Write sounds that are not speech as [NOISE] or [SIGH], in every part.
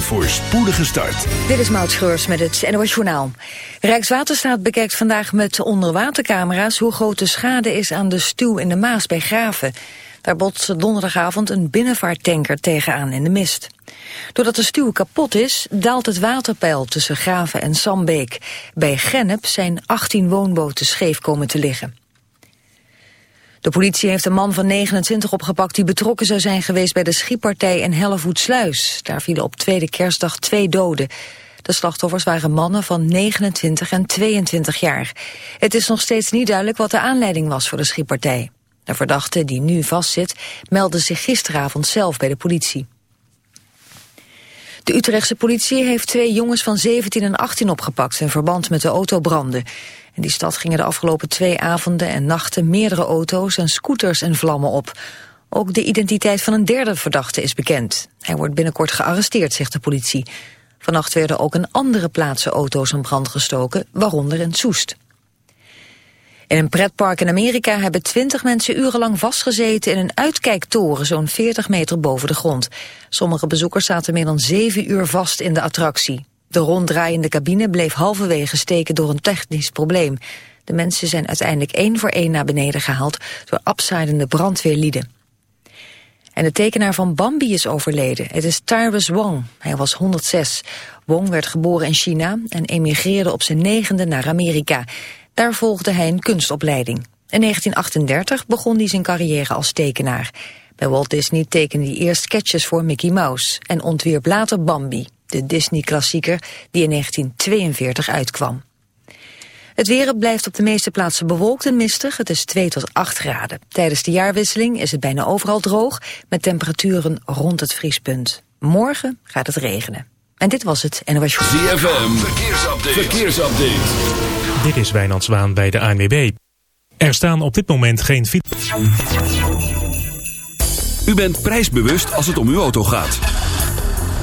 een voorspoedige start. Dit is Maud Schreurs met het NOS Journaal. Rijkswaterstaat bekijkt vandaag met onderwatercamera's... hoe groot de schade is aan de stuw in de Maas bij Graven. Daar botste donderdagavond een binnenvaarttanker tegenaan in de mist. Doordat de stuw kapot is, daalt het waterpeil tussen Graven en Sambeek. Bij Gennep zijn 18 woonboten scheef komen te liggen. De politie heeft een man van 29 opgepakt die betrokken zou zijn geweest bij de schietpartij in Hellevoetsluis. Daar vielen op tweede kerstdag twee doden. De slachtoffers waren mannen van 29 en 22 jaar. Het is nog steeds niet duidelijk wat de aanleiding was voor de schietpartij. De verdachte, die nu vastzit, meldde zich gisteravond zelf bij de politie. De Utrechtse politie heeft twee jongens van 17 en 18 opgepakt in verband met de autobranden. In die stad gingen de afgelopen twee avonden en nachten meerdere auto's en scooters en vlammen op. Ook de identiteit van een derde verdachte is bekend. Hij wordt binnenkort gearresteerd, zegt de politie. Vannacht werden ook in andere plaatsen auto's in brand gestoken, waaronder in Soest. In een pretpark in Amerika hebben twintig mensen urenlang vastgezeten in een uitkijktoren zo'n 40 meter boven de grond. Sommige bezoekers zaten meer dan zeven uur vast in de attractie. De ronddraaiende cabine bleef halverwege steken door een technisch probleem. De mensen zijn uiteindelijk één voor één naar beneden gehaald door abzijdende brandweerlieden. En de tekenaar van Bambi is overleden. Het is Tyrus Wong. Hij was 106. Wong werd geboren in China en emigreerde op zijn negende naar Amerika. Daar volgde hij een kunstopleiding. In 1938 begon hij zijn carrière als tekenaar. Bij Walt Disney tekende hij eerst sketches voor Mickey Mouse... en ontwierp later Bambi, de Disney-klassieker die in 1942 uitkwam. Het weer blijft op de meeste plaatsen bewolkt en mistig. Het is 2 tot 8 graden. Tijdens de jaarwisseling is het bijna overal droog... met temperaturen rond het vriespunt. Morgen gaat het regenen. En dit was het NOS ZFM, verkeersupdate. verkeersupdate. Dit is Wijnand Zwaan bij de ANWB. Er staan op dit moment geen fiets. U bent prijsbewust als het om uw auto gaat.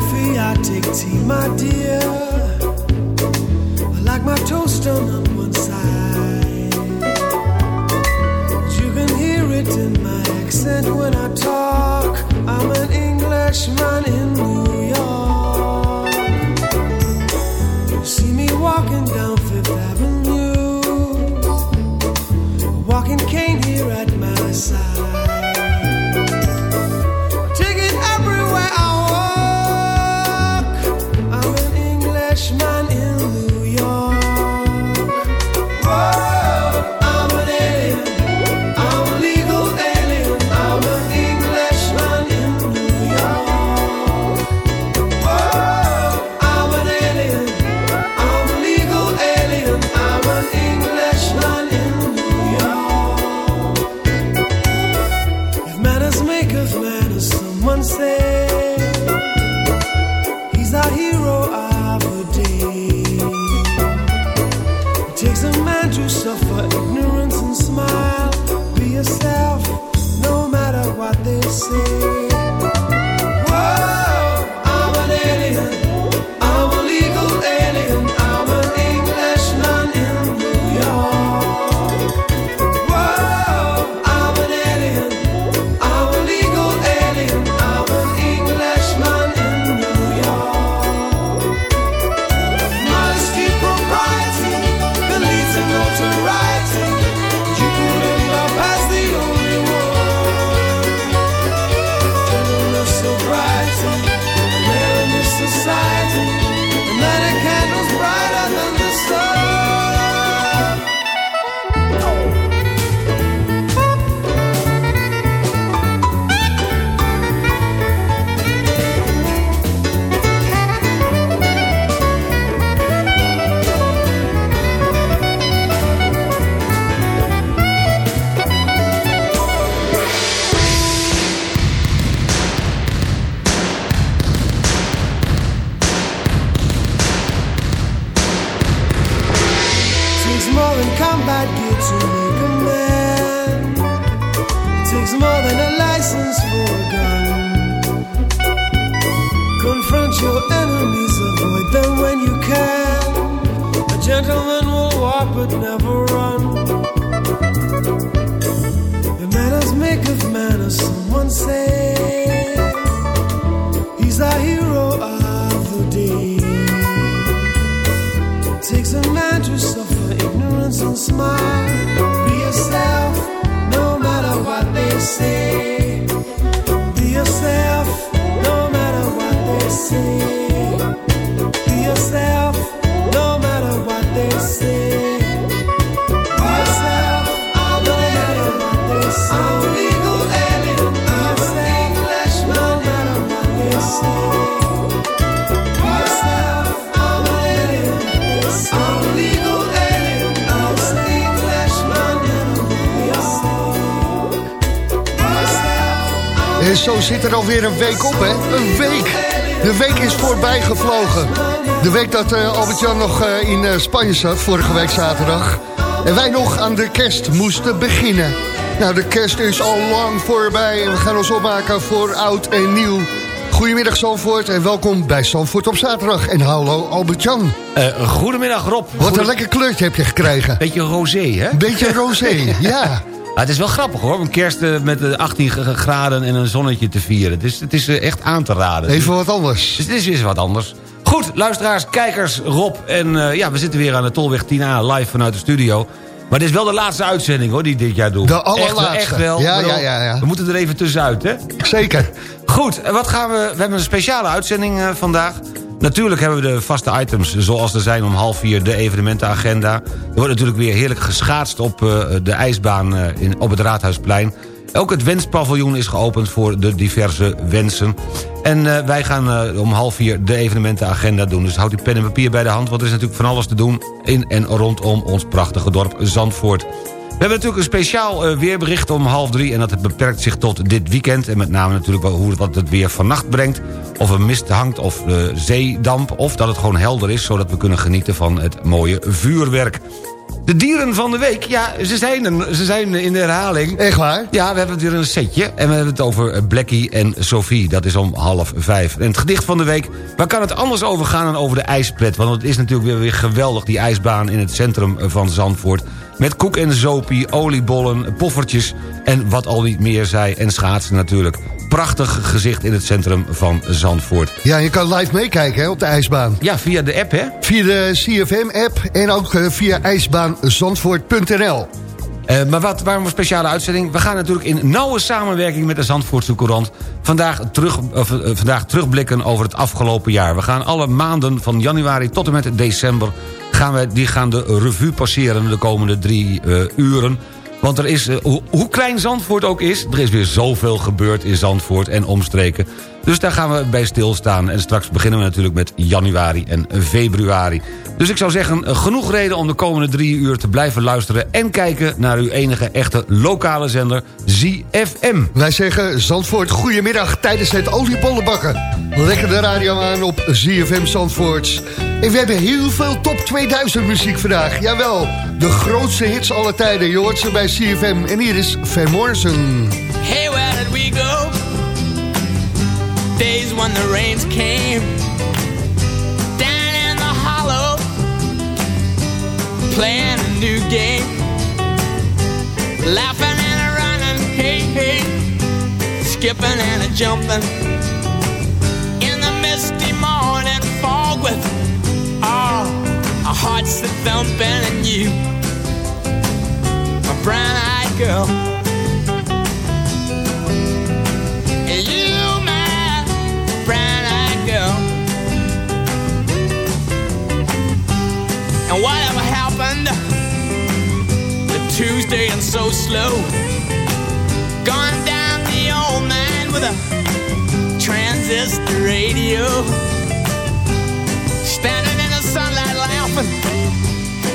Coffee, I take tea, my dear. I like my toast done on one side. You can hear it in my accent when I talk. I'm an Englishman alweer een week op, hè? Een week. De week is voorbij gevlogen. De week dat eh, Albert-Jan nog eh, in eh, Spanje zat, vorige week zaterdag. En wij nog aan de kerst moesten beginnen. Nou, de kerst is al lang voorbij en we gaan ons opmaken voor oud en nieuw. Goedemiddag Zandvoort en welkom bij Zandvoort op zaterdag. En hallo Albert-Jan. Eh, goedemiddag Rob. Wat een lekker kleurtje heb je gekregen. Beetje rosé, hè? Beetje rosé, [LAUGHS] ja. Ah, het is wel grappig hoor, om kerst eh, met eh, 18 g- graden en een zonnetje te vieren. Het is, het is eh, echt aan te raden. Even wat anders. Dus het is weer wat anders. Goed, luisteraars, kijkers, Rob. En eh, ja, we zitten weer aan de Tolweg 10A live vanuit de studio. Maar dit is wel de laatste uitzending hoor, die dit jaar doen. De allerlaatste. Echt, echt wel. Ja, ja, ja, ja. We moeten er even tussenuit, hè? Zeker. Goed, wat gaan we... We hebben een speciale uitzending eh, vandaag. Natuurlijk hebben we de vaste items zoals er zijn om half vier de evenementenagenda. Er wordt natuurlijk weer heerlijk geschaatst op eh, de ijsbaan eh, in, op het Raadhuisplein. Ook het wenspaviljoen is geopend voor de diverse wensen. En eh, wij gaan om half vier de evenementenagenda doen. Dus houd uw pen en papier bij de hand, want er is natuurlijk van alles te doen... in en rondom ons prachtige dorp Zandvoort. We hebben natuurlijk een speciaal eh, weerbericht om half drie... en dat beperkt zich tot dit weekend. En met name natuurlijk wel hoe wat het weer vannacht brengt. Of er mist hangt of uh, zeedamp. Of dat het gewoon helder is, zodat we kunnen genieten van het mooie vuurwerk. De dieren van de week, ja, ze zijn, er- ze zijn in de herhaling. Echt waar? Ja, we hebben weer een setje. En we hebben het over eh, Blackie en Sophie. Dat is om half vijf. En het gedicht van de week, waar kan het anders over gaan dan over de ijspret? Want het is natuurlijk weer, weer geweldig, die ijsbaan in het centrum van Zandvoort. Met koek en zopie, oliebollen, poffertjes en wat al niet meer zij. En schaatsen natuurlijk. Prachtig gezicht in het centrum van Zandvoort. Ja, je kan live meekijken hè, op de ijsbaan. Ja, via de app, hè? Via de CFM-app en ook eh, via ijsbaanzandvoort.nl. Eh, maar wat, waarom een speciale uitzending? We gaan natuurlijk in nauwe samenwerking met de Zandvoortse Courant... vandaag, terug, eh, vandaag terugblikken over het afgelopen jaar. We gaan alle maanden van januari tot en met december... Gaan we, die gaan de revue passeren de komende drie eh, uren. Want er is, eh, hoe, hoe klein Zandvoort ook is... er is weer zoveel gebeurd in Zandvoort en omstreken. Dus daar gaan we bij stilstaan. En straks beginnen we natuurlijk met januari en februari. Dus ik zou zeggen, eh, genoeg reden om de komende drie uur te blijven luisteren... en kijken naar uw enige echte lokale zender, ZFM. Wij zeggen Zandvoort goedemiddag tijdens het oliebollenbakken. Lekker de radio aan op ZFM Zandvoort. En we hebben heel veel top 2000 muziek vandaag. Jawel, de grootste hits aller tijden. Je hoort ze bij ZFM. En hier is Van Morrison. Hey, where did we go? Days when the rains came down in the hollow, playing a new game, laughing and running, hey hey, skipping and jumping our hearts that thumping and you, my brown-eyed girl. And you, my brown-eyed girl. And whatever happened to Tuesday and so slow? Gone down the old man with a transistor radio. often,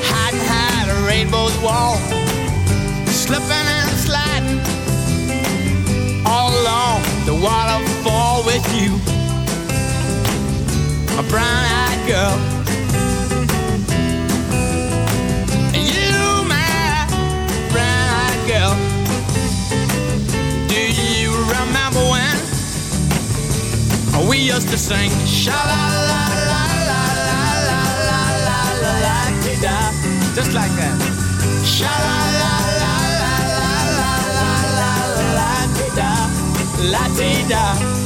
hiding high the rainbow's wall, slipping and sliding all along the waterfall with you, a brown-eyed girl. You, my brown-eyed girl. Do you remember when we used to sing sha la la? Da, just like that. Sha la la la la la la la la la dee da, la dee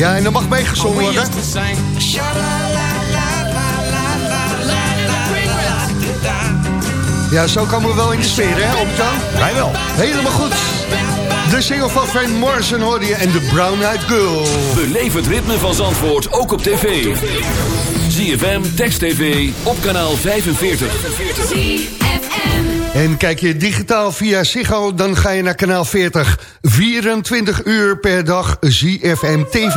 Ja, en er mag meegezongen worden. Ja, zo komen we wel in de sfeer, hè, Albert-Jan? Wij wel. Helemaal goed. De single van Van Morrison hoorde je en de Brown Eyed Girl. Beleef het ritme van Zandvoort ook op tv. ZFM, Text TV, op kanaal 45. En kijk je digitaal via Ziggo, dan ga je naar kanaal 40. 24 uur per dag ZFM TV.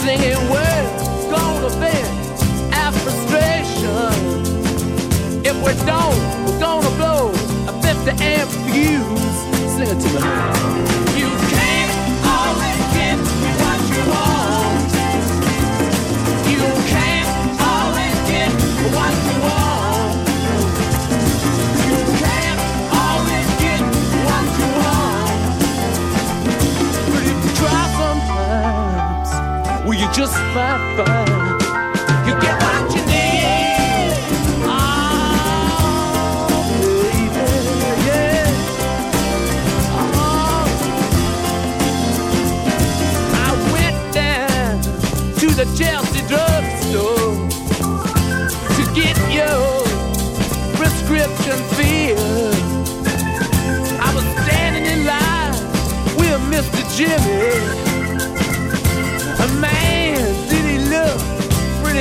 Singing, we're gonna vent frustration. If we we're gonna blow a 50 amp fuse. To me. You can't always get what you want. Just might find you get what you need. Oh, baby, yeah. Oh. I went down to the Chelsea drugstore to get your prescription filled. I was standing in line with Mr. Jimmy. A man,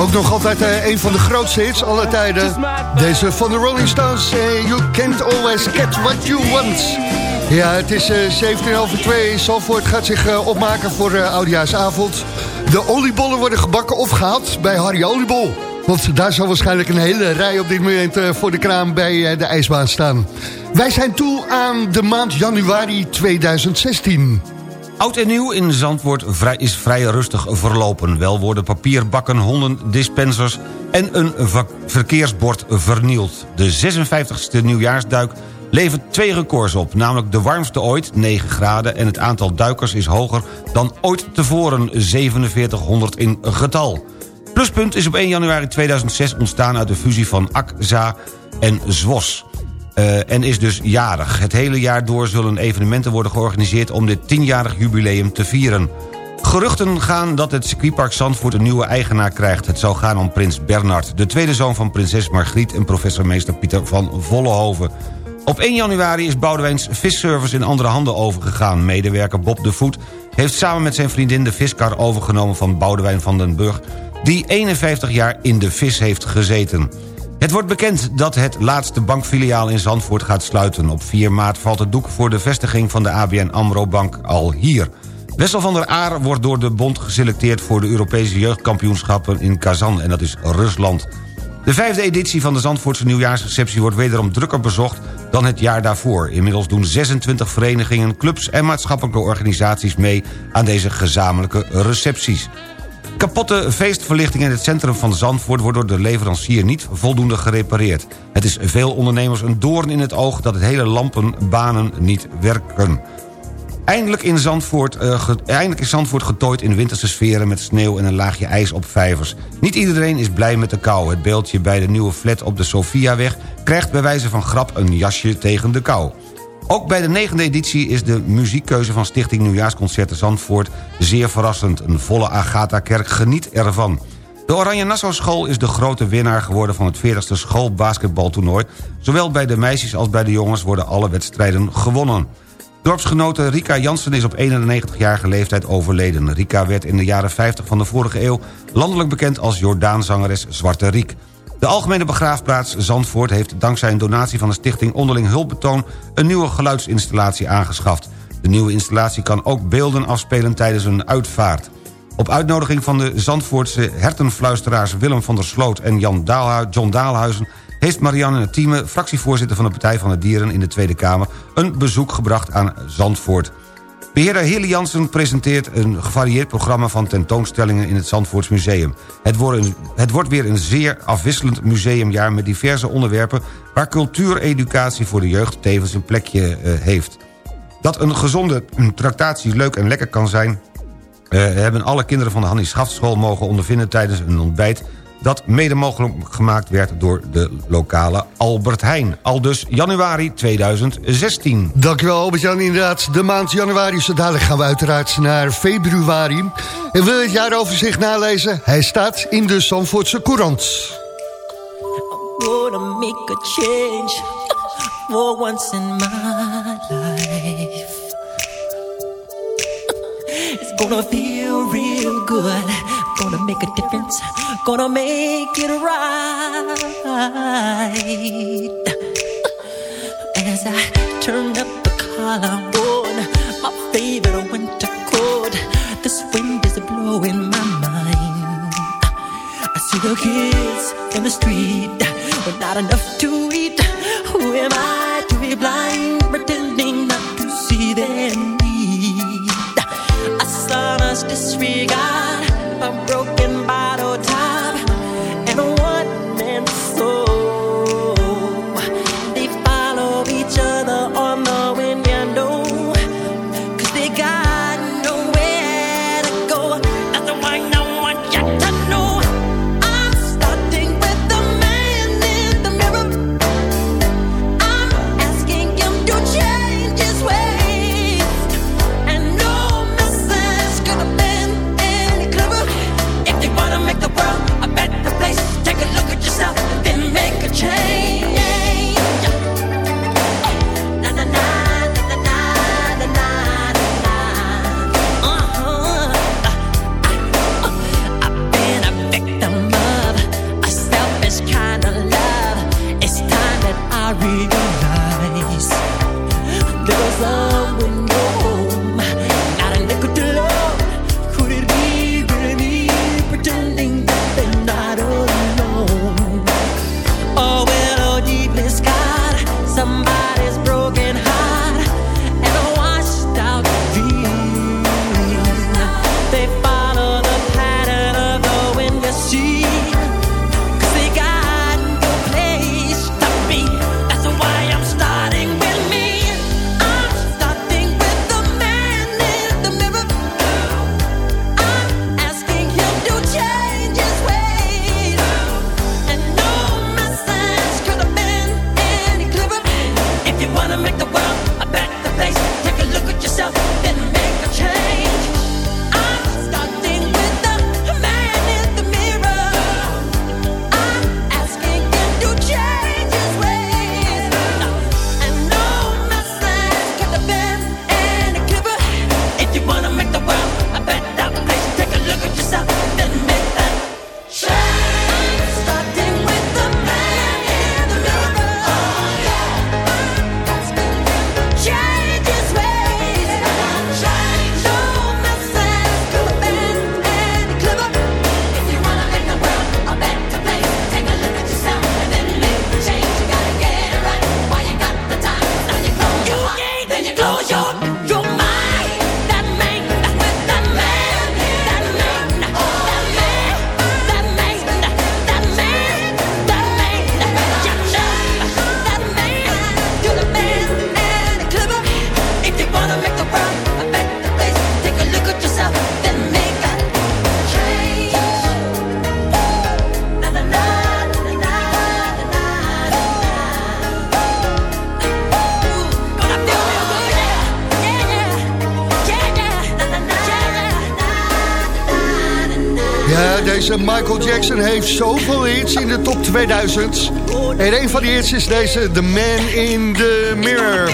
Ook nog altijd uh, een van de grootste hits alle tijden. Deze van de Rolling Stones. Uh, you can't always get what you want. Ja, het is uh, 17 over 2. Salford gaat zich opmaken voor uh, Oudejaarsavond. De oliebollen worden gebakken of gehaald bij Harry Oliebol. Want daar zal waarschijnlijk een hele rij op dit moment voor de kraam bij de ijsbaan staan. Wij zijn toe aan de maand januari 2016. Oud en nieuw in Zandvoort is vrij rustig verlopen. Wel worden papierbakken, honden, dispensers en een verkeersbord vernield. De 56e nieuwjaarsduik levert twee records op. Namelijk de warmste ooit, 9 graden... en het aantal duikers is hoger dan ooit tevoren, 4700 in getal. Pluspunt is op 1 januari 2006 ontstaan uit de fusie van AXA en ZWOS... Uh, en is dus jarig. Het hele jaar door zullen evenementen worden georganiseerd... om dit tienjarig jubileum te vieren. Geruchten gaan dat het circuitpark Zandvoort een nieuwe eigenaar krijgt. Het zou gaan om prins Bernard, de tweede zoon van prinses Margriet... en professormeester Pieter van Vollenhoven. Op 1 januari is Boudewijns visservice in andere handen overgegaan. Medewerker Bob de Voet heeft samen met zijn vriendin de viskar overgenomen... van Boudewijn van den Burg, die 51 jaar in de vis heeft gezeten. Het wordt bekend dat het laatste bankfiliaal in Zandvoort gaat sluiten. Op 4 maart valt het doek voor de vestiging van de ABN AMRO Bank al hier. Wessel van der Aar wordt door de bond geselecteerd... voor de Europese jeugdkampioenschappen in Kazan, en dat is Rusland. De vijfde editie van de Zandvoortse nieuwjaarsreceptie... wordt wederom drukker bezocht dan het jaar daarvoor. Inmiddels doen 26 verenigingen, clubs en maatschappelijke organisaties mee... aan deze gezamenlijke recepties. Kapotte feestverlichting in het centrum van Zandvoort... wordt door de leverancier niet voldoende gerepareerd. Het is veel ondernemers een doorn in het oog... dat het hele lampenbanen niet werken. Eindelijk, in Zandvoort, uh, eindelijk is Zandvoort getooid in winterse sferen... met sneeuw en een laagje ijs op vijvers. Niet iedereen is blij met de kou. Het beeldje bij de nieuwe flat op de Sofiaweg... krijgt bij wijze van grap een jasje tegen de kou. Ook bij de negende editie is de muziekkeuze van Stichting Nieuwjaarsconcerten Zandvoort zeer verrassend. Een volle Agatha-kerk geniet ervan. De Oranje Nassau School is de grote winnaar geworden van het 40ste schoolbasketbaltoernooi. Zowel bij de meisjes als bij de jongens worden alle wedstrijden gewonnen. Dorpsgenote Rika Jansen is op 91-jarige leeftijd overleden. Rika werd in de jaren 50 van de vorige eeuw landelijk bekend als Jordaanzangeres Zwarte Riek. De Algemene Begraafplaats Zandvoort heeft dankzij een donatie van de stichting Onderling Hulpbetoon... een nieuwe geluidsinstallatie aangeschaft. De nieuwe installatie kan ook beelden afspelen tijdens een uitvaart. Op uitnodiging van de Zandvoortse hertenfluisteraars Willem van der Sloot en Jan John Daalhuizen... heeft Marianne Thieme, fractievoorzitter van de Partij van de Dieren in de Tweede Kamer... een bezoek gebracht aan Zandvoort. Beheerder Hille Jansen presenteert een gevarieerd programma van tentoonstellingen in het Zandvoorts Museum. Het wordt, het wordt weer een zeer afwisselend museumjaar met diverse onderwerpen... waar cultuureducatie voor de jeugd tevens een plekje uh, heeft. Dat een gezonde tractatie leuk en lekker kan zijn... Uh, hebben alle kinderen van de Hannie Schaftschool mogen ondervinden tijdens een ontbijt dat mede mogelijk gemaakt werd door de lokale Albert Heijn. Al dus januari 2016. Dankjewel Albert-Jan, inderdaad. De maand januari, zo dadelijk gaan we uiteraard naar februari. En wil je het jaaroverzicht nalezen? Hij staat in de Zandvoortse Courant. gonna make a change for once in my life. It's gonna feel real good. Gonna make a difference, gonna make it right. As I turn up the collar on my favorite winter coat, this wind is blowing my mind. I see the kids in the street with not enough to eat. Who am I to be blind, pretending not to see their need? A son disregard a Heeft zoveel hits in de top 2000. En een van die hits is deze The Man in the Mirror.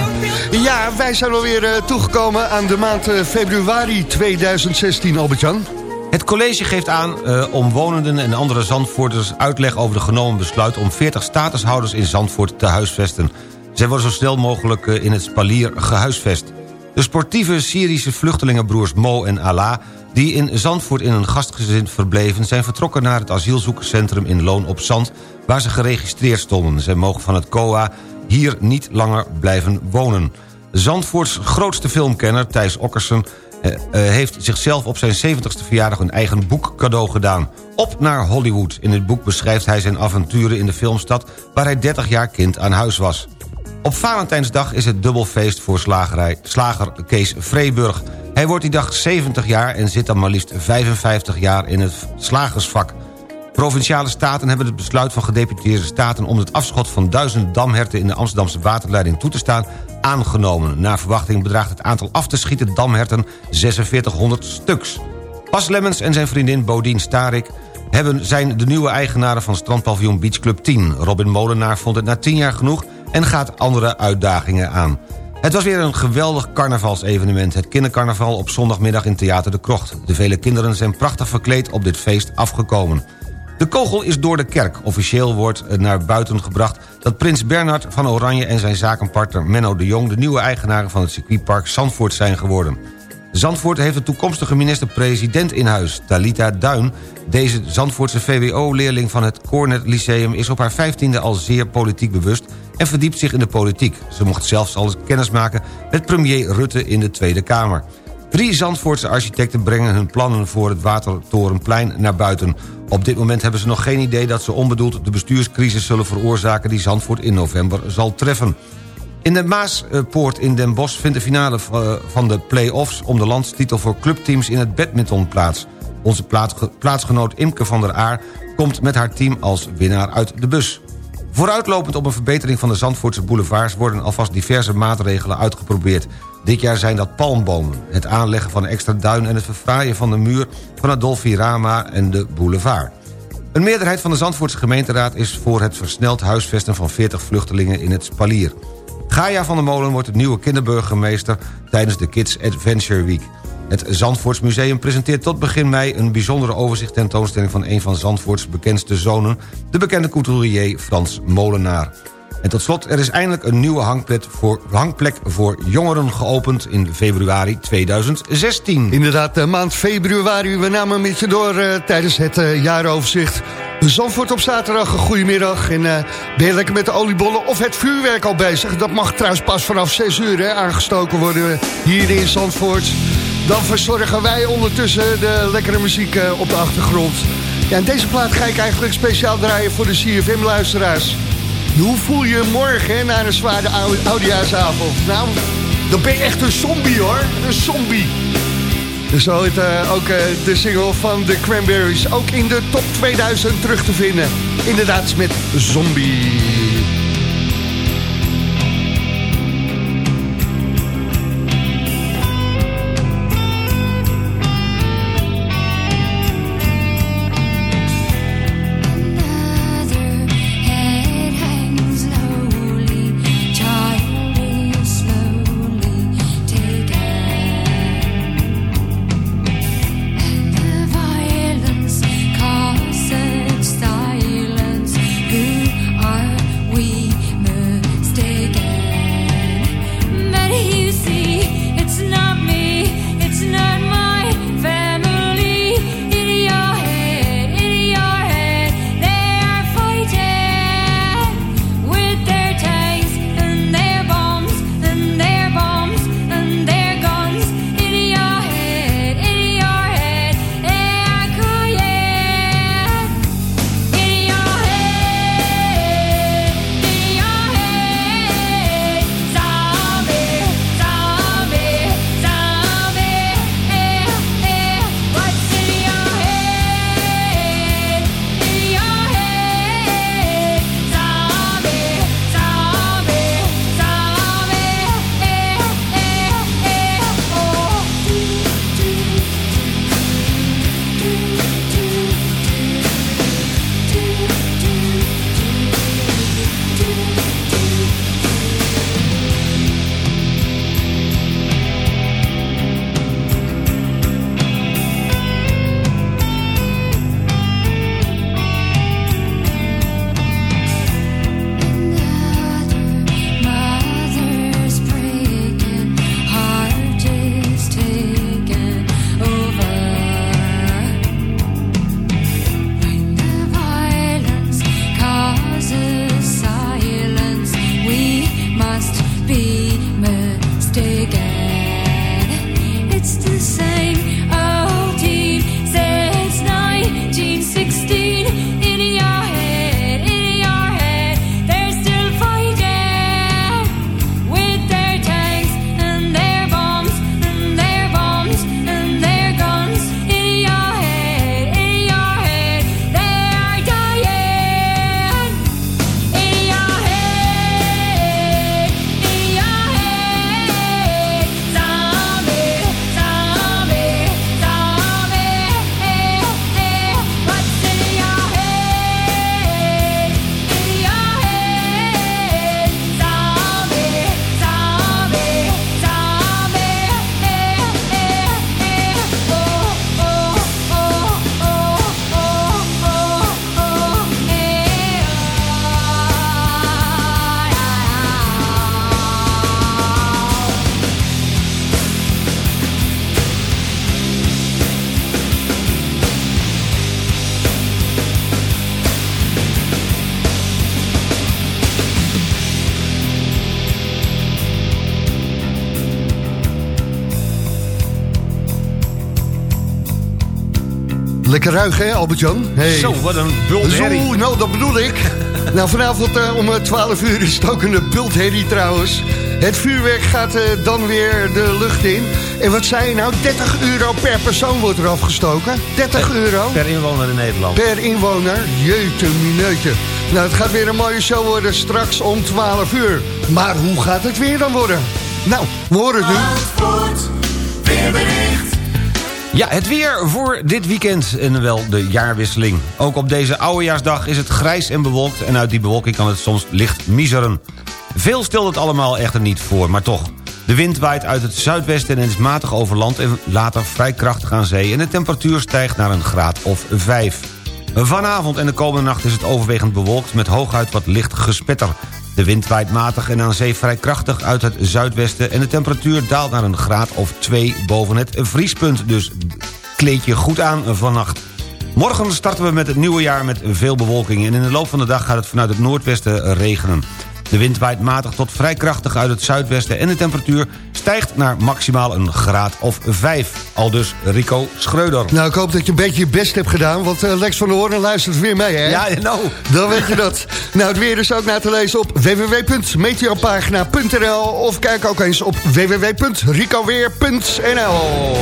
Ja, wij zijn alweer uh, toegekomen aan de maand uh, februari 2016, Albert-Jan. Het college geeft aan uh, omwonenden en andere Zandvoorters uitleg over de genomen besluit... om 40 statushouders in Zandvoort te huisvesten. Zij worden zo snel mogelijk in het spalier gehuisvest. De sportieve Syrische vluchtelingenbroers Mo en Allah die in Zandvoort in een gastgezin verbleven... zijn vertrokken naar het asielzoekerscentrum in Loon op Zand... waar ze geregistreerd stonden. Zij mogen van het COA hier niet langer blijven wonen. Zandvoorts grootste filmkenner, Thijs Okkersen... Eh, eh, heeft zichzelf op zijn 70ste verjaardag een eigen boek cadeau gedaan. Op naar Hollywood. In het boek beschrijft hij zijn avonturen in de filmstad... waar hij 30 jaar kind aan huis was. Op Valentijnsdag is het dubbelfeest voor slagerij, slager Kees Vreeburg. Hij wordt die dag 70 jaar en zit dan maar liefst 55 jaar in het slagersvak. Provinciale staten hebben het besluit van gedeputeerde staten... om het afschot van duizend damherten in de Amsterdamse waterleiding toe te staan... aangenomen. Na verwachting bedraagt het aantal af te schieten damherten 4600 stuks. Bas Lemmens en zijn vriendin Bodien Starik hebben, zijn de nieuwe eigenaren van strandpaviljoen Beach Club 10. Robin Molenaar vond het na 10 jaar genoeg en gaat andere uitdagingen aan. Het was weer een geweldig carnavalsevenement. Het kindercarnaval op zondagmiddag in Theater de Krocht. De vele kinderen zijn prachtig verkleed op dit feest afgekomen. De kogel is door de kerk. Officieel wordt naar buiten gebracht dat prins Bernhard van Oranje... en zijn zakenpartner Menno de Jong... de nieuwe eigenaren van het circuitpark Zandvoort zijn geworden. Zandvoort heeft de toekomstige minister-president in huis, Talita Duin. Deze Zandvoortse VWO-leerling van het Cornet Lyceum... is op haar vijftiende al zeer politiek bewust en verdiept zich in de politiek. Ze mocht zelfs al eens kennismaken met premier Rutte in de Tweede Kamer. Drie Zandvoortse architecten brengen hun plannen voor het Watertorenplein naar buiten. Op dit moment hebben ze nog geen idee dat ze onbedoeld de bestuurscrisis zullen veroorzaken die Zandvoort in november zal treffen. In de Maaspoort in Den Bosch vindt de finale eh, van de play-offs om de landstitel voor clubteams in het badminton plaats. Onze plaatsgenoot Imke van der Aar komt met haar team als winnaar uit de bus. Vooruitlopend op een verbetering van de Zandvoortse boulevards... worden alvast diverse maatregelen uitgeprobeerd. Dit jaar zijn dat palmbomen, het aanleggen van extra duin... en het verfraaien van de muur van het Dolfirama en de boulevard. Een meerderheid van de Zandvoortse gemeenteraad... is voor het versneld huisvesten van 40 vluchtelingen in het Spalier. Gaia van der Molen wordt de nieuwe kinderburgemeester... tijdens de Kids Adventure Week. Het Zandvoortsmuseum presenteert tot begin mei... een bijzondere overzicht tentoonstelling van een van Zandvoorts bekendste zonen... de bekende couturier Frans Molenaar. En tot slot, er is eindelijk een nieuwe hangplek voor, voor jongeren geopend in februari 2016. Inderdaad, de maand februari, we namen met je door uh, tijdens het uh, jaaroverzicht. Zandvoort op zaterdag, goedemiddag. En uh, ben je lekker met de oliebollen of het vuurwerk al bezig? Dat mag trouwens pas vanaf 6 uur hè, aangestoken worden hier in Zandvoort. Dan verzorgen wij ondertussen de lekkere muziek uh, op de achtergrond. Ja, en deze plaat ga ik eigenlijk speciaal draaien voor de CFM-luisteraars. Hoe voel je morgen na een zware oudejaarsavond? Nou, dan ben je echt een zombie hoor, een zombie. Zo het, uh, ook uh, de single van The Cranberries ook in de top 2000 terug te vinden. Inderdaad met Zombie. Ruig, hè, Albert-Jan? Hey. Zo, wat een bultherrie. Zo, nou, dat bedoel ik. [LAUGHS] nou, vanavond uh, om 12 uur is het ook een bultherrie trouwens. Het vuurwerk gaat uh, dan weer de lucht in. En wat zei je nou? 30 euro per persoon wordt er afgestoken. 30 per, euro? Per inwoner in Nederland. Per inwoner? Jeetje, mineutje. Nou, het gaat weer een mooie show worden straks om 12 uur. Maar hoe gaat het weer dan worden? Nou, we horen het nu. Ja, het weer voor dit weekend en wel de jaarwisseling. Ook op deze oudejaarsdag is het grijs en bewolkt... en uit die bewolking kan het soms licht miseren. Veel stelt het allemaal echter niet voor, maar toch. De wind waait uit het zuidwesten en is matig over land... en later vrij krachtig aan zee... en de temperatuur stijgt naar een graad of 5. Vanavond en de komende nacht is het overwegend bewolkt... met hooguit wat licht gespetter. De wind waait matig en aan zee vrij krachtig uit het zuidwesten... en de temperatuur daalt naar een graad of 2 boven het vriespunt. Dus kleed je goed aan vannacht. Morgen starten we met het nieuwe jaar met veel bewolking... en in de loop van de dag gaat het vanuit het noordwesten regenen. De wind waait matig tot vrij krachtig uit het zuidwesten... en de temperatuur stijgt naar maximaal een graad of 5. Al dus Rico Schreuder. Nou, ik hoop dat je een beetje je best hebt gedaan... want uh, Lex van der Hoorn luistert weer mee, hè? Ja, nou. Dan weet je dat. nou, het weer is ook na te lezen op www.meteopagina.nl... of kijk ook eens op www.ricoweer.nl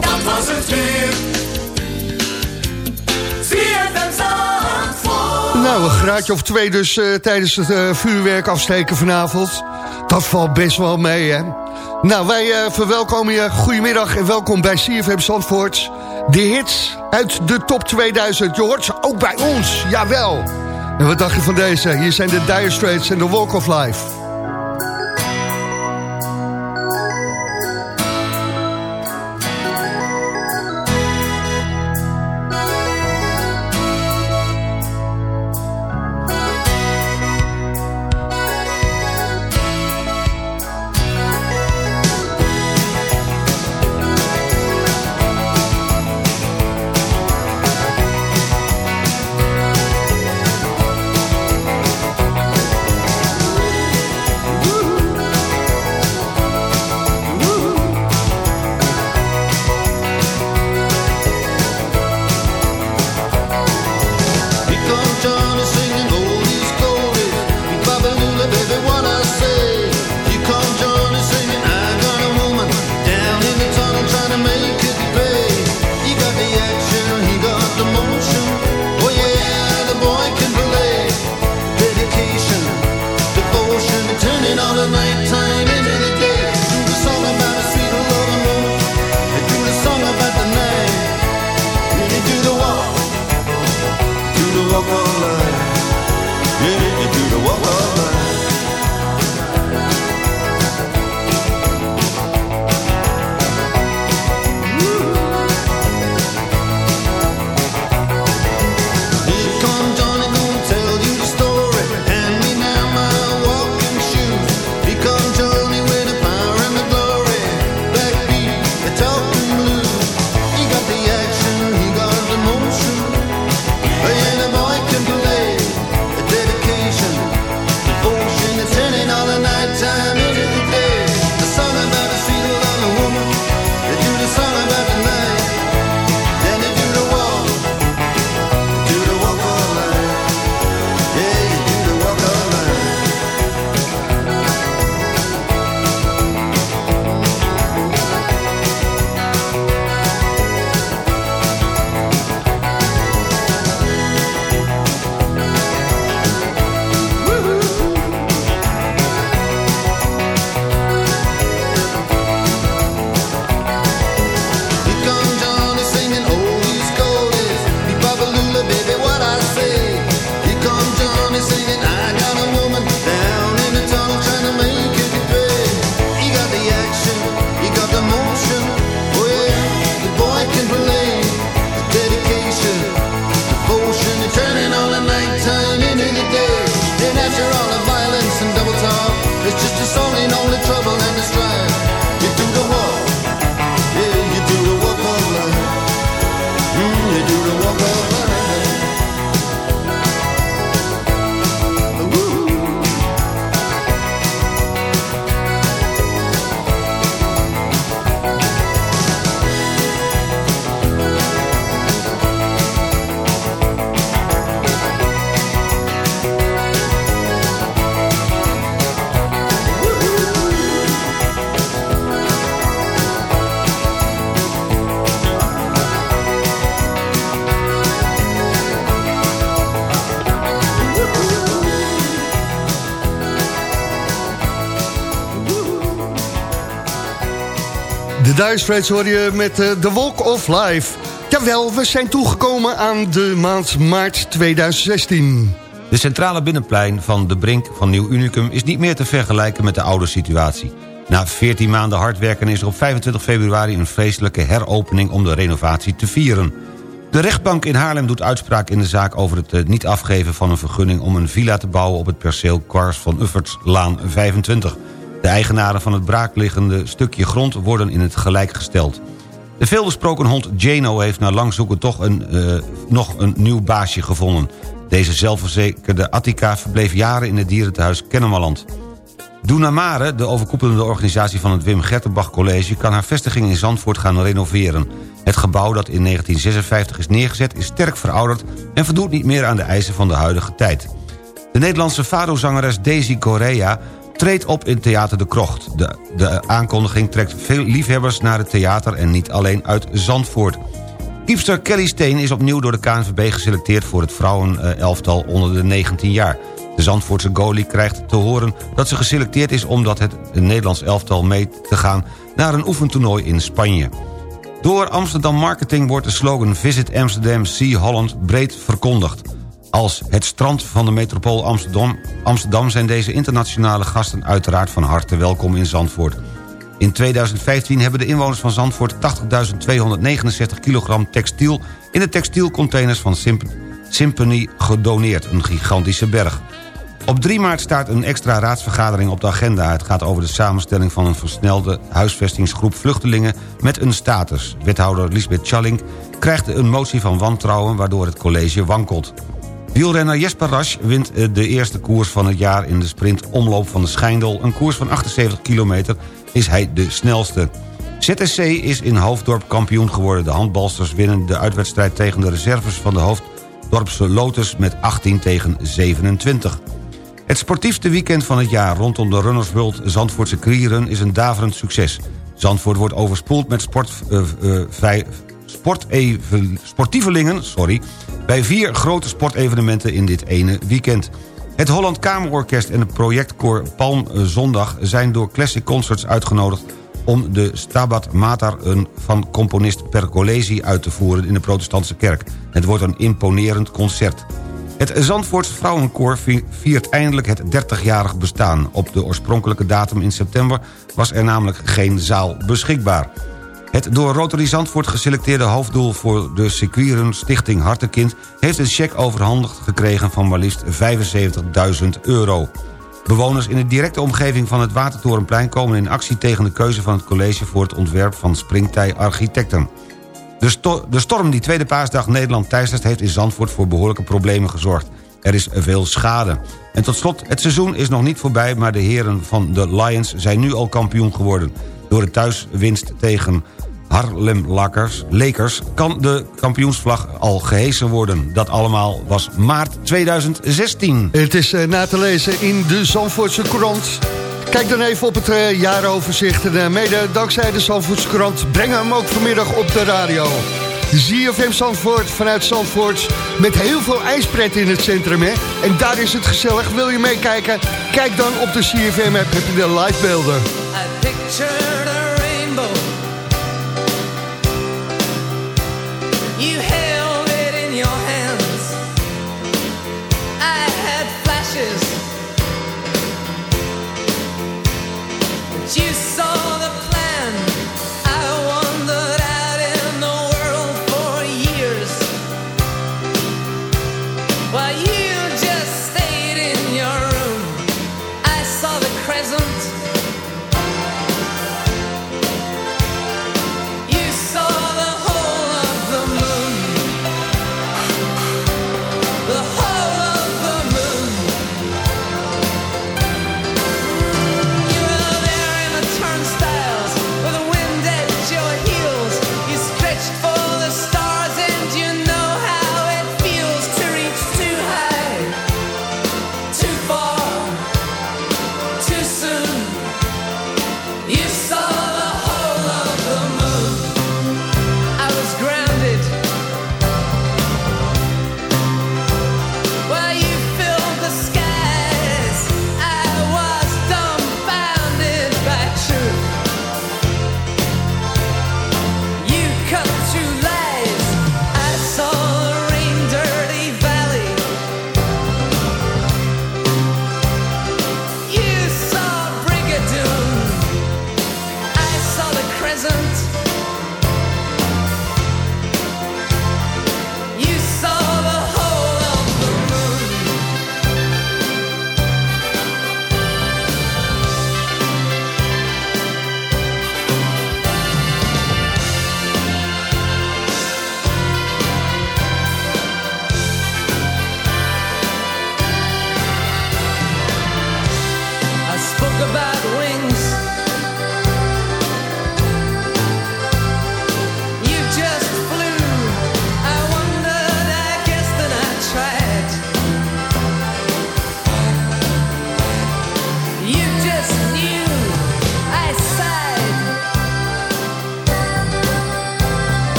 Dat was het weer. Nou, een graadje of twee dus uh, tijdens het uh, vuurwerk afsteken vanavond. Dat valt best wel mee, hè? Nou, wij uh, verwelkomen je. Goedemiddag en welkom bij CFM Zandvoort. De hits uit de top 2000. Je hoort ze ook bij ons, jawel. En wat dacht je van deze? Hier zijn de Dire Straits en de Walk of Life. Dire hoor je met uh, The Walk of Life. Jawel, we zijn toegekomen aan de maand maart 2016. De centrale binnenplein van de Brink van Nieuw Unicum... is niet meer te vergelijken met de oude situatie. Na 14 maanden hard werken is er op 25 februari... een feestelijke heropening om de renovatie te vieren. De rechtbank in Haarlem doet uitspraak in de zaak... over het eh, niet afgeven van een vergunning om een villa te bouwen... op het perceel Kwars van Uffertslaan 25... De eigenaren van het braakliggende stukje grond worden in het gelijk gesteld. De veelbesproken hond Jano heeft na lang zoeken toch een, uh, nog een nieuw baasje gevonden. Deze zelfverzekerde Attica verbleef jaren in het dierentehuis Kennemerland. Doenamare, de overkoepelende organisatie van het Wim Gertenbach College... kan haar vestiging in Zandvoort gaan renoveren. Het gebouw dat in 1956 is neergezet is sterk verouderd... en voldoet niet meer aan de eisen van de huidige tijd. De Nederlandse fado-zangeres Daisy Correa treedt op in Theater de Krocht. De, de aankondiging trekt veel liefhebbers naar het theater... en niet alleen uit Zandvoort. Kiepster Kelly Steen is opnieuw door de KNVB geselecteerd... voor het vrouwenelftal onder de 19 jaar. De Zandvoortse goalie krijgt te horen dat ze geselecteerd is... omdat het Nederlands elftal mee te gaan naar een oefentoernooi in Spanje. Door Amsterdam Marketing wordt de slogan Visit Amsterdam See Holland breed verkondigd. Als het strand van de metropool Amsterdam, Amsterdam zijn deze internationale gasten uiteraard van harte welkom in Zandvoort. In 2015 hebben de inwoners van Zandvoort 80.269 kilogram textiel... in de textielcontainers van Symphony gedoneerd, een gigantische berg. Op 3 maart staat een extra raadsvergadering op de agenda. Het gaat over de samenstelling van een versnelde huisvestingsgroep vluchtelingen met een status. Wethouder Lisbeth Challing krijgt een motie van wantrouwen waardoor het college wankelt. Wielrenner Jesper Rasch wint eh, de eerste koers van het jaar... in de sprint Omloop van de Schijndel. Een koers van 78 kilometer is hij de snelste. ZSC is in Hoofddorp kampioen geworden. De handbalsters winnen de uitwedstrijd tegen de reserves van de Hoofddorpse Lotus... met 18 tegen 27. Het sportiefste weekend van het jaar rondom de Runners World Zandvoortse Krieren is een daverend succes. Zandvoort wordt overspoeld met sport, uh, sportievelingen sorry, bij vier grote sportevenementen in dit ene weekend. Het Holland Kamerorkest en het projectkoor Palm Zondag... zijn door Classic Concerts uitgenodigd om de Stabat Mater van componist Pergolesi uit te voeren in de protestantse kerk. Het wordt een imponerend concert. Het Zandvoortse Vrouwenkoor viert eindelijk het 30-jarig bestaan. Op de oorspronkelijke datum in september was er namelijk geen zaal beschikbaar. Het door Rotary Zandvoort geselecteerde hoofddoel voor de circuiren Stichting Hartekind... heeft een cheque overhandigd gekregen van maar liefst 75.000 euro. Bewoners in de directe omgeving van het Watertorenplein... komen in actie tegen de keuze van het college voor het ontwerp van Springtij Architecten. De, de storm die tweede paasdag Nederland teistert... heeft in Zandvoort voor behoorlijke problemen gezorgd. Er is veel schade. En tot slot, het seizoen is nog niet voorbij... maar de heren van de Lions zijn nu al kampioen geworden. Door de thuiswinst tegen Harlem Lakers, Lakers kan de kampioensvlag al gehesen worden. Dat allemaal was maart 2016. Het is uh, na te lezen in de Zandvoortse krant. Kijk dan even op het uh, jaaroverzicht. En uh, mede dankzij de Zandvoortse krant brengen we hem ook vanmiddag op de radio. ZFM Zandvoort vanuit Zandvoort met heel veel ijspret in het centrum. Hè? En daar is het gezellig. Wil je meekijken? Kijk dan op de CFM-app. Heb je de livebeelden.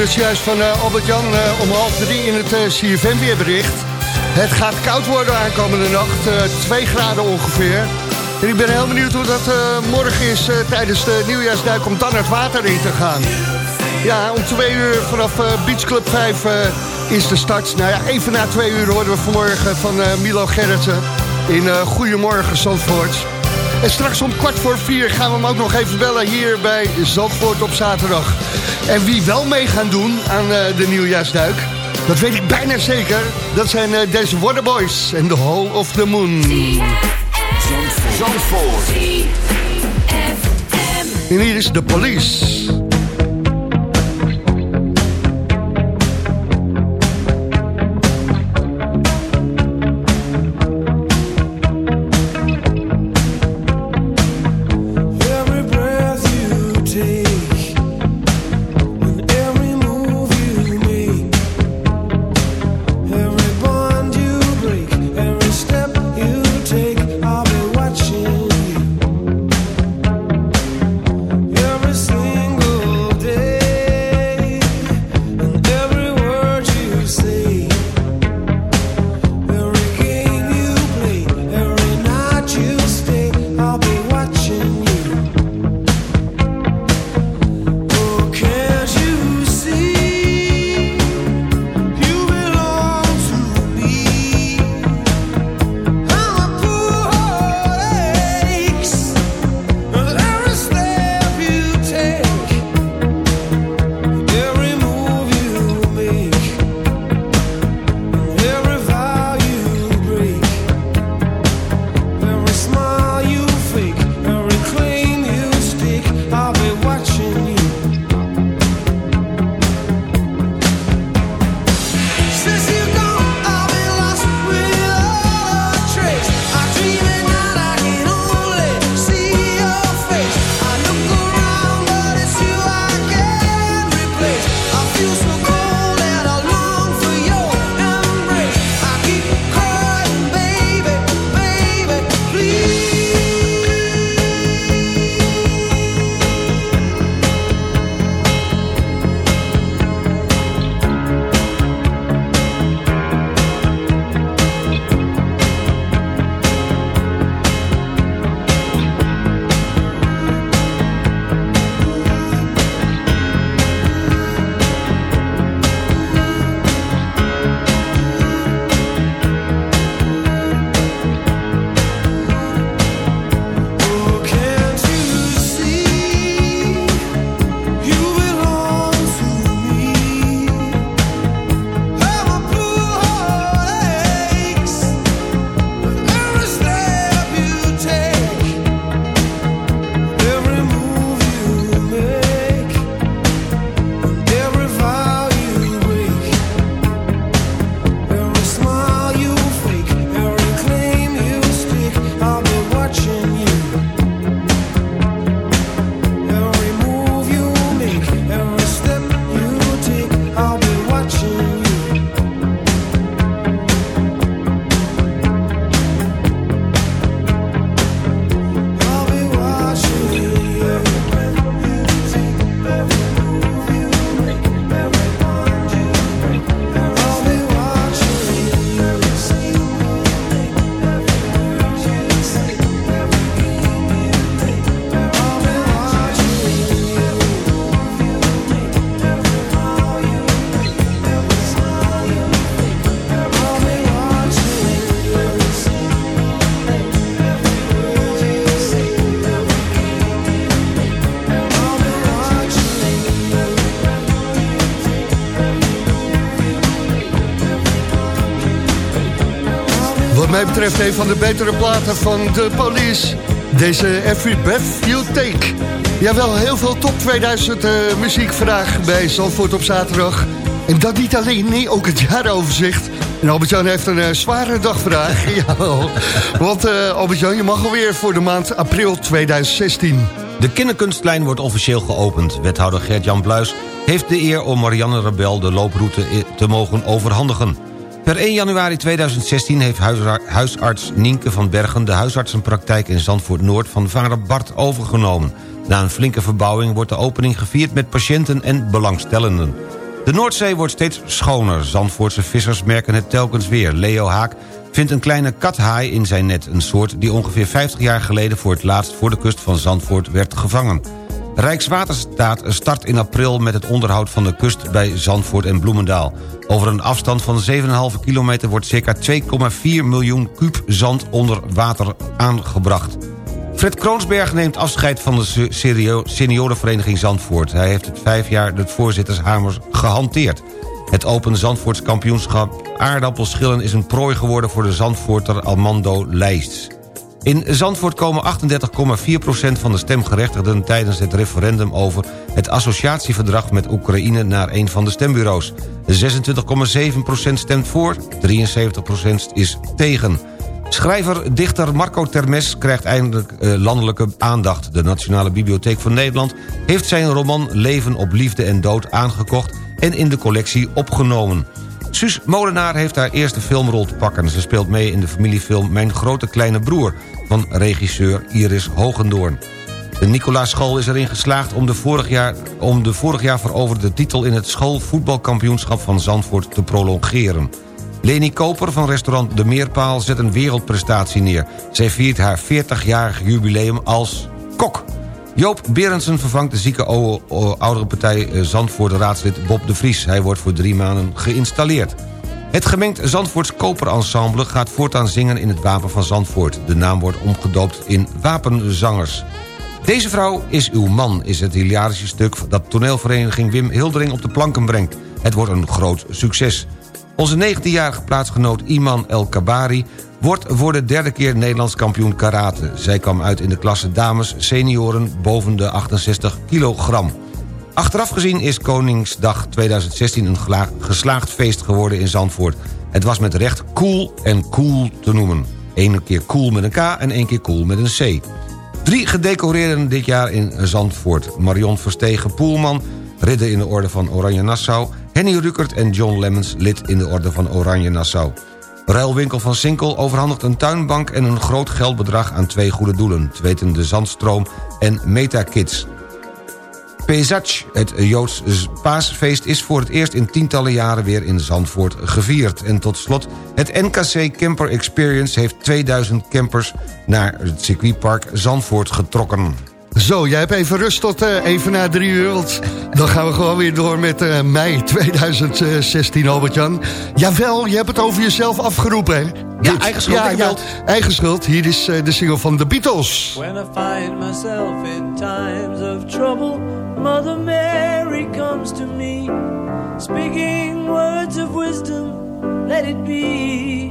Dus juist van uh, Albert-Jan uh, om half drie in het uh, CFM weerbericht. Het gaat koud worden aankomende nacht, 2 graden ongeveer. En ik ben heel benieuwd hoe dat morgen is tijdens de nieuwjaarsduik om dan het water in te gaan. Ja, om twee uur vanaf Beach Club 5 is de start. Nou ja, even na twee uur horen we vanmorgen van Milo Gerritsen in Goedemorgen Zandvoort. En straks om kwart voor vier gaan we hem ook nog even bellen hier bij Zandvoort op zaterdag. En wie wel mee gaan doen aan uh, de nieuwjaarsduik, dat weet ik bijna zeker. Dat zijn uh, deze Waterboys en The Hole of the Moon. En hier is de police. Mij betreft een van de betere platen van de police. Deze Every Breath You Take. Jawel, heel veel top 2000 uh, muziek vandaag bij Zandvoort op zaterdag. En dat niet alleen, nee, ook het jaaroverzicht. En Albert-Jan heeft een uh, zware dag vandaag. [LAUGHS] Jawel. Want uh, Albert-Jan, je mag alweer voor de maand april 2016. De kinderkunstlijn wordt officieel geopend. Wethouder Gert-Jan Bluis heeft de eer om Marianne Rebel de looproute te mogen overhandigen. Per 1 januari 2016 heeft huisarts Nienke van Bergen... de huisartsenpraktijk in Zandvoort-Noord van vader Bart overgenomen. Na een flinke verbouwing wordt de opening gevierd met patiënten en belangstellenden. De Noordzee wordt steeds schoner. Zandvoortse vissers merken het telkens weer. Leo Haak vindt een kleine kathaai in zijn net. Een soort die ongeveer 50 jaar geleden voor het laatst voor de kust van Zandvoort werd gevangen. Rijkswaterstaat start in april met het onderhoud van de kust bij Zandvoort en Bloemendaal. Over een afstand van 7,5 kilometer wordt circa 2,4 miljoen kuub zand onder water aangebracht. Fred Kroonsberg neemt afscheid van de seniorenvereniging Zandvoort. Hij heeft het vijf jaar de voorzittershamers gehanteerd. Het Open Zandvoorts kampioenschap aardappelschillen is een prooi geworden voor de Zandvoorter Almando Lijsts. In Zandvoort komen 38,4% van de stemgerechtigden tijdens het referendum over het associatieverdrag met Oekraïne naar een van de stembureaus. 26,7% stemt voor, 73% is tegen. Schrijver-dichter Marco Termes krijgt eindelijk uh, landelijke aandacht. De Nationale Bibliotheek van Nederland heeft zijn roman Leven op Liefde en Dood aangekocht en in de collectie opgenomen. Suus Molenaar heeft haar eerste filmrol te pakken. Ze speelt mee in de familiefilm Mijn Grote Kleine Broer... van regisseur Iris Hogendoorn. De Nicolaas School is erin geslaagd om de, vorig jaar, om de vorig jaar veroverde titel... in het schoolvoetbalkampioenschap van Zandvoort te prolongeren. Leni Koper van restaurant De Meerpaal zet een wereldprestatie neer. Zij viert haar 40-jarig jubileum als kok. Joop Berendsen vervangt de zieke oudere partij eh, Zandvoort raadslid Bob de Vries. Hij wordt voor drie maanden geïnstalleerd. Het gemengd Zandvoorts Koperensemble gaat voortaan zingen in het Wapen van Zandvoort. De naam wordt omgedoopt in Wapenzangers. Deze vrouw is uw man, is het hilarische stuk dat toneelvereniging Wim Hildering op de planken brengt. Het wordt een groot succes. Onze 19-jarige plaatsgenoot Iman El Kabari wordt voor de derde keer Nederlands kampioen karate. Zij kwam uit in de klasse dames senioren boven de 68 kilogram. Achteraf gezien is Koningsdag 2016 een geslaagd feest geworden in Zandvoort. Het was met recht cool en cool te noemen. Eén keer cool met een K en één keer cool met een C. Drie gedecoreerden dit jaar in Zandvoort. Marion Verstegen Poelman, ridder in de orde van Oranje Nassau... Henny Rukert en John Lemmens, lid in de orde van Oranje Nassau. Ruilwinkel van Sinkel overhandigt een tuinbank en een groot geldbedrag aan twee goede doelen. Het weten de Zandstroom en Metakids. Pesach, het Joods paasfeest, is voor het eerst in tientallen jaren weer in Zandvoort gevierd. En tot slot, het NKC Camper Experience heeft 2000 campers naar het circuitpark Zandvoort getrokken. Zo, jij hebt even rust tot uh, even na drie uur. Want dan gaan we gewoon weer door met uh, mei 2016, Albert-Jan. Jawel, je hebt het over jezelf afgeroepen, hè? Ja, eigen schuld. Ja, ja, eigen schuld. Hier is uh, de single van The Beatles. When I find myself in times of trouble, Mother Mary comes to me. Speaking words of wisdom, let it be.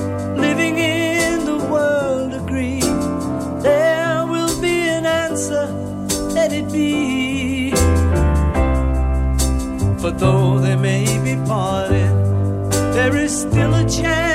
Though they may be parted, there is still a chance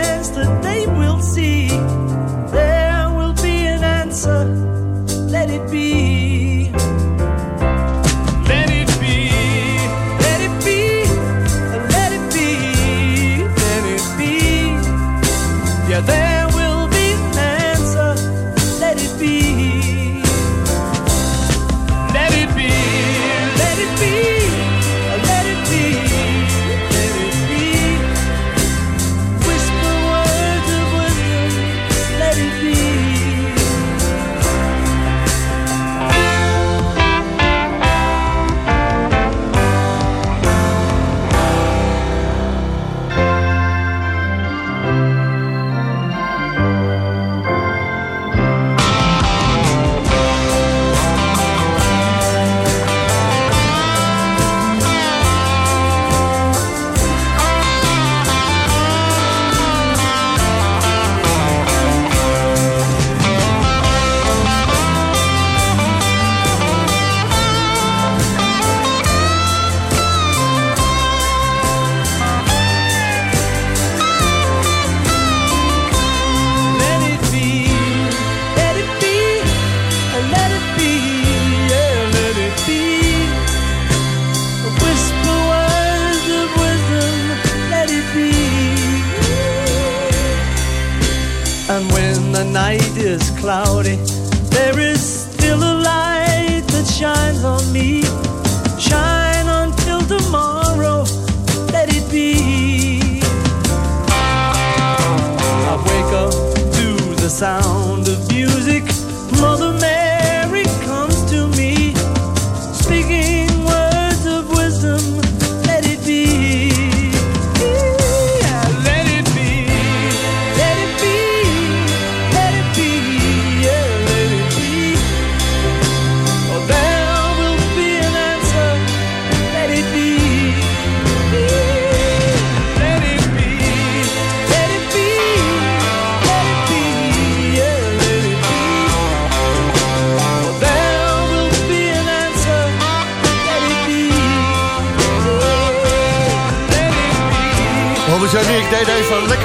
night is cloudy.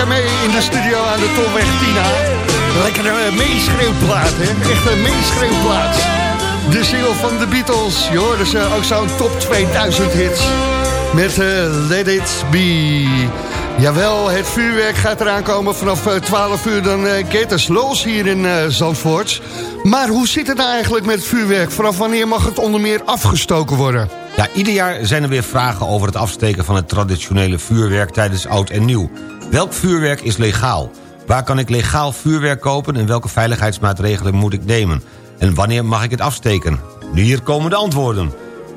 Lekker mee in de studio aan de Tolweg Tina. Lekker een meeschreeuwplaat, hè? Echt een meeschreeuwplaat. De single van de Beatles. Je hoorde ze ook zo'n top 2000 hits. Met eh, Let It Be. Jawel, het vuurwerk gaat eraan komen vanaf eh, 12 uur. Dan uh, us los hier in eh, Zandvoort. Maar hoe zit het nou eigenlijk met het vuurwerk? Vanaf wanneer mag het onder meer afgestoken worden? Ja, ieder jaar zijn er weer vragen over het afsteken van het traditionele vuurwerk tijdens oud en nieuw. Welk vuurwerk is legaal? Waar kan ik legaal vuurwerk kopen en welke veiligheidsmaatregelen moet ik nemen? En wanneer mag ik het afsteken? Nu hier komen de antwoorden.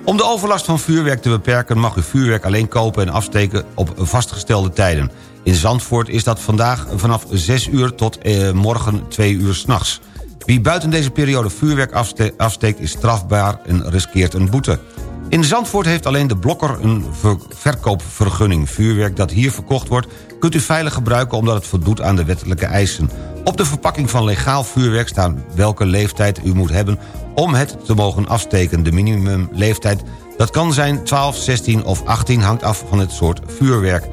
Om de overlast van vuurwerk te beperken mag u vuurwerk alleen kopen en afsteken op vastgestelde tijden. In Zandvoort is dat vandaag vanaf 6 uur tot eh, morgen 2 uur s'nachts. Wie buiten deze periode vuurwerk afste afsteekt is strafbaar en riskeert een boete. In Zandvoort heeft alleen de blokker een ver verkoopvergunning. Vuurwerk dat hier verkocht wordt kunt u veilig gebruiken... omdat het voldoet aan de wettelijke eisen. Op de verpakking van legaal vuurwerk staat welke leeftijd u moet hebben... om het te mogen afsteken. De minimumleeftijd dat kan zijn 12, 16 of 18, hangt af van het soort vuurwerk.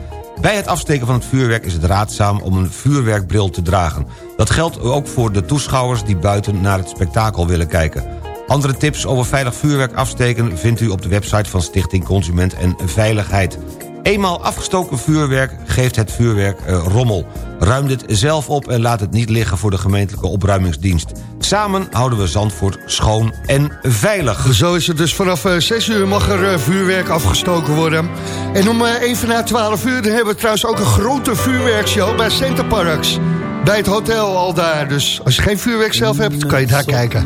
Bij het afsteken van het vuurwerk is het raadzaam om een vuurwerkbril te dragen. Dat geldt ook voor de toeschouwers die buiten naar het spektakel willen kijken. Andere tips over veilig vuurwerk afsteken vindt u op de website van Stichting Consument en Veiligheid. Eenmaal afgestoken vuurwerk geeft het vuurwerk eh, rommel. Ruim dit zelf op en laat het niet liggen voor de gemeentelijke opruimingsdienst. Samen houden we Zandvoort schoon en veilig. Zo is het dus vanaf eh, 6 uur mag er eh, vuurwerk afgestoken worden. En om eh, even na 12 uur dan hebben we trouwens ook een grote vuurwerkshow bij Centerparks. Bij het hotel al daar. Dus als je geen vuurwerk zelf hebt, kan je daar kijken.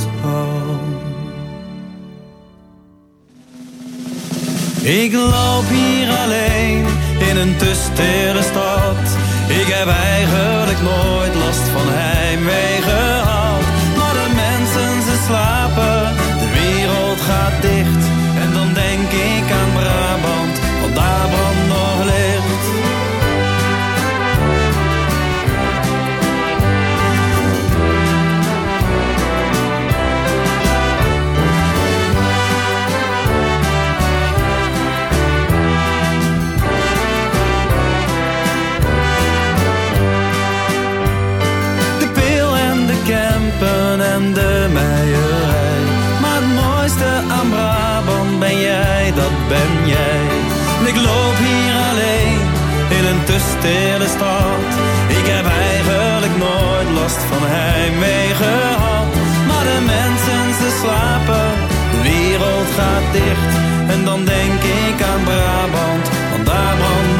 Ik loop hier alleen in een te stad. Ik heb eigenlijk nooit last van heimwee dat ben jij. Ik loop hier alleen in een te stille stad. Ik heb eigenlijk nooit last van heimwee gehad. Maar de mensen, ze slapen, de wereld gaat dicht. En dan denk ik aan Brabant, want daar brandt